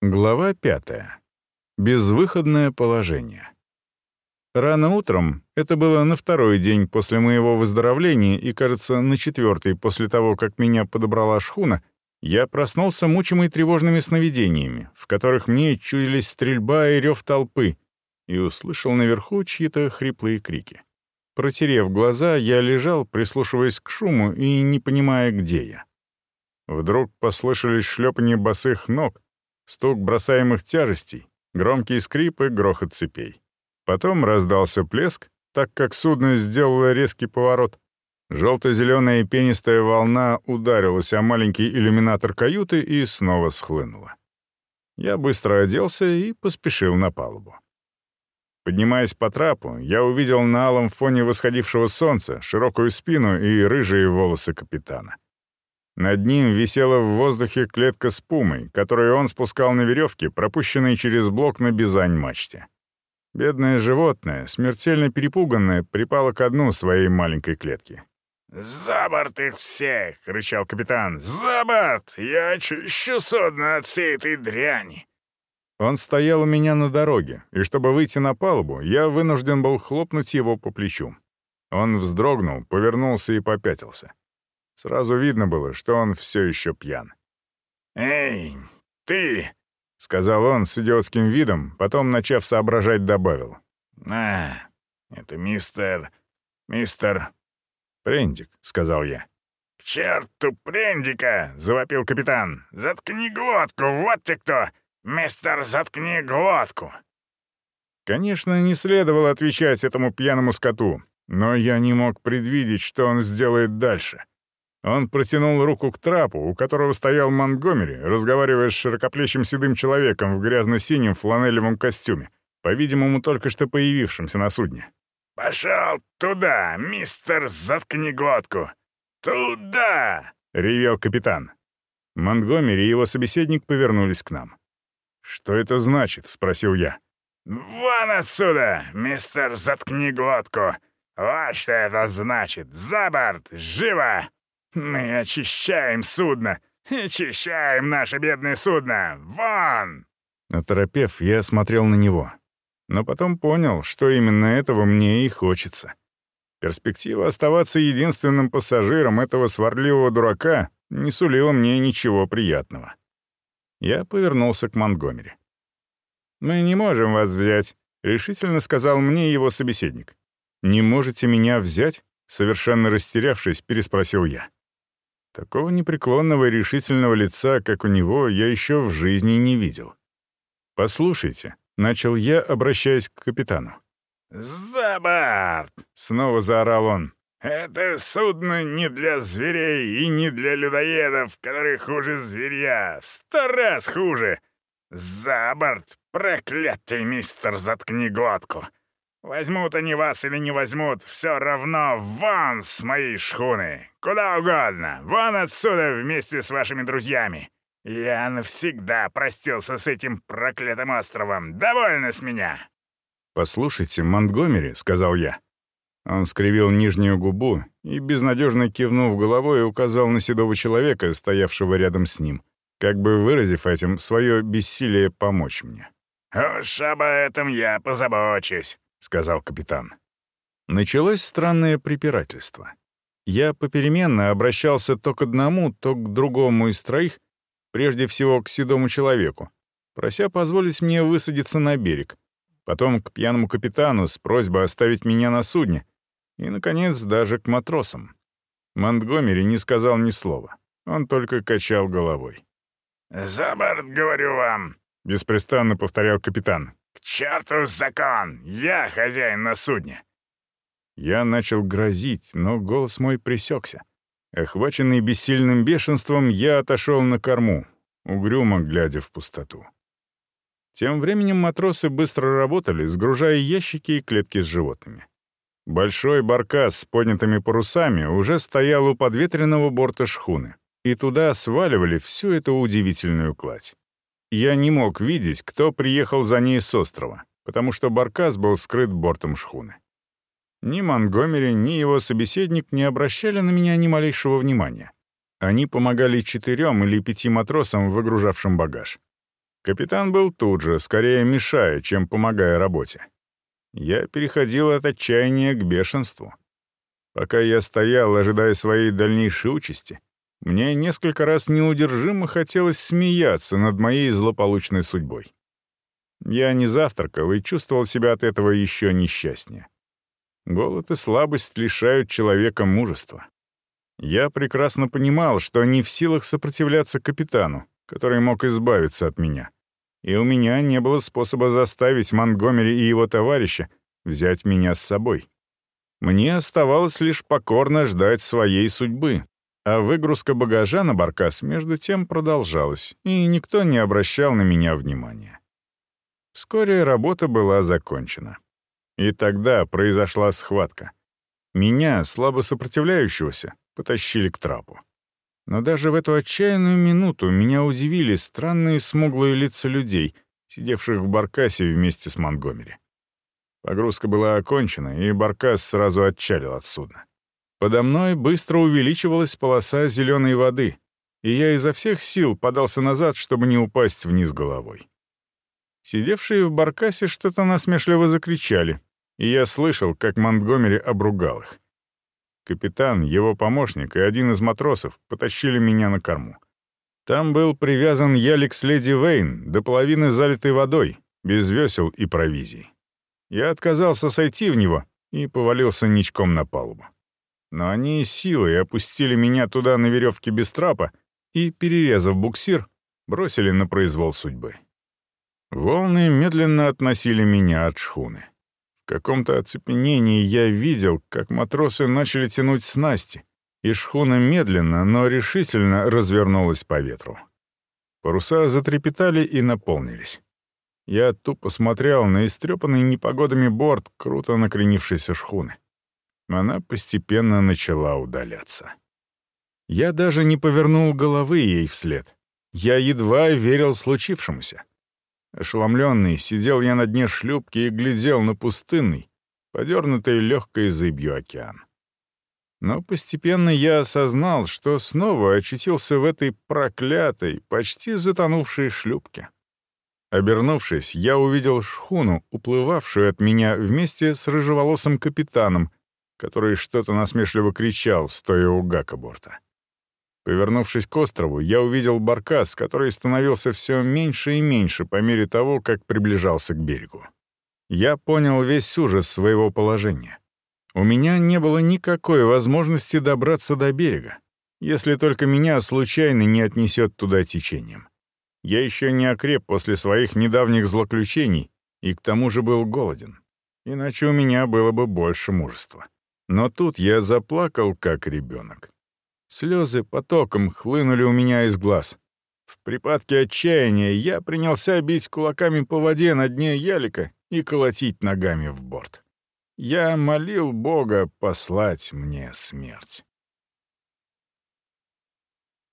Глава пятая. Безвыходное положение. Рано утром, это было на второй день после моего выздоровления и, кажется, на четвертый после того, как меня подобрала шхуна, я проснулся мучимый тревожными сновидениями, в которых мне чудились стрельба и рев толпы, и услышал наверху чьи-то хриплые крики. Протерев глаза, я лежал, прислушиваясь к шуму и не понимая, где я. Вдруг послышались шлепанье босых ног — стук бросаемых тяжестей, громкий скрип и грохот цепей. Потом раздался плеск, так как судно сделало резкий поворот. Желто-зеленая пенистая волна ударилась о маленький иллюминатор каюты и снова схлынула. Я быстро оделся и поспешил на палубу. Поднимаясь по трапу, я увидел на алом фоне восходившего солнца широкую спину и рыжие волосы капитана. Над ним висела в воздухе клетка с пумой, которую он спускал на веревке, пропущенной через блок на бизань-мачте. Бедное животное, смертельно перепуганное, припало к дну своей маленькой клетки. «За борт их всех!» — рычал капитан. «За борт! Я очищу судно от всей этой дряни!» Он стоял у меня на дороге, и чтобы выйти на палубу, я вынужден был хлопнуть его по плечу. Он вздрогнул, повернулся и попятился. Сразу видно было, что он все еще пьян. «Эй, ты!» — сказал он с идиотским видом, потом, начав соображать, добавил. «А, это мистер... мистер...» «Прендик», — сказал я. «К черту Прендика!» — завопил капитан. «Заткни глотку, вот ты кто! Мистер, заткни глотку!» Конечно, не следовало отвечать этому пьяному скоту, но я не мог предвидеть, что он сделает дальше. Он протянул руку к трапу, у которого стоял Монгомери, разговаривая с широкоплечим седым человеком в грязно-синем фланелевом костюме, по-видимому, только что появившимся на судне. «Пошел туда, мистер, заткни глотку! Туда!» — ревел капитан. Монгомери и его собеседник повернулись к нам. «Что это значит?» — спросил я. «Вон отсюда, мистер, заткни глотку! Вот что это значит! За борт! Живо!» «Мы очищаем судно! Очищаем наше бедное судно! Вон!» Оторопев, я смотрел на него. Но потом понял, что именно этого мне и хочется. Перспектива оставаться единственным пассажиром этого сварливого дурака не сулила мне ничего приятного. Я повернулся к Монгомери. «Мы не можем вас взять», — решительно сказал мне его собеседник. «Не можете меня взять?» — совершенно растерявшись, переспросил я. Такого непреклонного и решительного лица, как у него, я еще в жизни не видел. «Послушайте», — начал я, обращаясь к капитану. «За борт!» — снова заорал он. «Это судно не для зверей и не для людоедов, которые хуже зверя, в сто раз хуже! За борт, проклятый мистер, заткни глотку! Возьмут они вас или не возьмут, все равно вон с моей шхуны. Куда угодно. Вон отсюда вместе с вашими друзьями. Я навсегда простился с этим проклятым островом. Довольно с меня!» «Послушайте, Монтгомери», — сказал я. Он скривил нижнюю губу и, безнадежно кивнув головой, указал на седого человека, стоявшего рядом с ним, как бы выразив этим свое бессилие помочь мне. «Уж об этом я позабочусь», — сказал капитан. Началось странное препирательство. Я попеременно обращался то к одному, то к другому из троих, прежде всего к седому человеку, прося позволить мне высадиться на берег, потом к пьяному капитану с просьбой оставить меня на судне, и, наконец, даже к матросам. Монтгомери не сказал ни слова, он только качал головой. «За борт, говорю вам!» — беспрестанно повторял капитан. «К черту закон! Я хозяин на судне!» Я начал грозить, но голос мой пресекся. Охваченный бессильным бешенством, я отошел на корму, угрюмо глядя в пустоту. Тем временем матросы быстро работали, сгружая ящики и клетки с животными. Большой баркас с поднятыми парусами уже стоял у подветренного борта шхуны, и туда сваливали всю эту удивительную кладь. Я не мог видеть, кто приехал за ней с острова, потому что баркас был скрыт бортом шхуны. Ни Монгомери, ни его собеседник не обращали на меня ни малейшего внимания. Они помогали четырем или пяти матросам, выгружавшим багаж. Капитан был тут же, скорее мешая, чем помогая работе. Я переходил от отчаяния к бешенству. Пока я стоял, ожидая своей дальнейшей участи, мне несколько раз неудержимо хотелось смеяться над моей злополучной судьбой. Я не завтракал и чувствовал себя от этого еще несчастнее. Голод и слабость лишают человека мужества. Я прекрасно понимал, что не в силах сопротивляться капитану, который мог избавиться от меня. И у меня не было способа заставить Монгомери и его товарища взять меня с собой. Мне оставалось лишь покорно ждать своей судьбы, а выгрузка багажа на баркас между тем продолжалась, и никто не обращал на меня внимания. Вскоре работа была закончена. И тогда произошла схватка. Меня, слабо сопротивляющегося, потащили к трапу. Но даже в эту отчаянную минуту меня удивили странные смуглые лица людей, сидевших в баркасе вместе с Монгомери. Погрузка была окончена, и баркас сразу отчалил от судна. Подо мной быстро увеличивалась полоса зеленой воды, и я изо всех сил подался назад, чтобы не упасть вниз головой. Сидевшие в баркасе что-то насмешливо закричали, и я слышал, как Монтгомери обругал их. Капитан, его помощник и один из матросов потащили меня на корму. Там был привязан ялик с леди Вейн до половины залитой водой, без весел и провизий. Я отказался сойти в него и повалился ничком на палубу. Но они силой опустили меня туда на веревке без трапа и, перерезав буксир, бросили на произвол судьбы. Волны медленно относили меня от шхуны. В каком-то оцепенении я видел, как матросы начали тянуть снасти, и шхуна медленно, но решительно развернулась по ветру. Паруса затрепетали и наполнились. Я тупо смотрел на истрепанный непогодами борт круто накренившейся шхуны. Она постепенно начала удаляться. Я даже не повернул головы ей вслед. Я едва верил случившемуся. Ошеломленный, сидел я на дне шлюпки и глядел на пустынный, подернутый легкой зыбью океан. Но постепенно я осознал, что снова очутился в этой проклятой, почти затонувшей шлюпке. Обернувшись, я увидел шхуну, уплывавшую от меня вместе с рыжеволосым капитаном, который что-то насмешливо кричал, стоя у гакоборта. Повернувшись к острову, я увидел баркас, который становился все меньше и меньше по мере того, как приближался к берегу. Я понял весь ужас своего положения. У меня не было никакой возможности добраться до берега, если только меня случайно не отнесет туда течением. Я еще не окреп после своих недавних злоключений и к тому же был голоден. Иначе у меня было бы больше мужества. Но тут я заплакал, как ребенок. Слезы потоком хлынули у меня из глаз. В припадке отчаяния я принялся бить кулаками по воде на дне ялика и колотить ногами в борт. Я молил Бога послать мне смерть.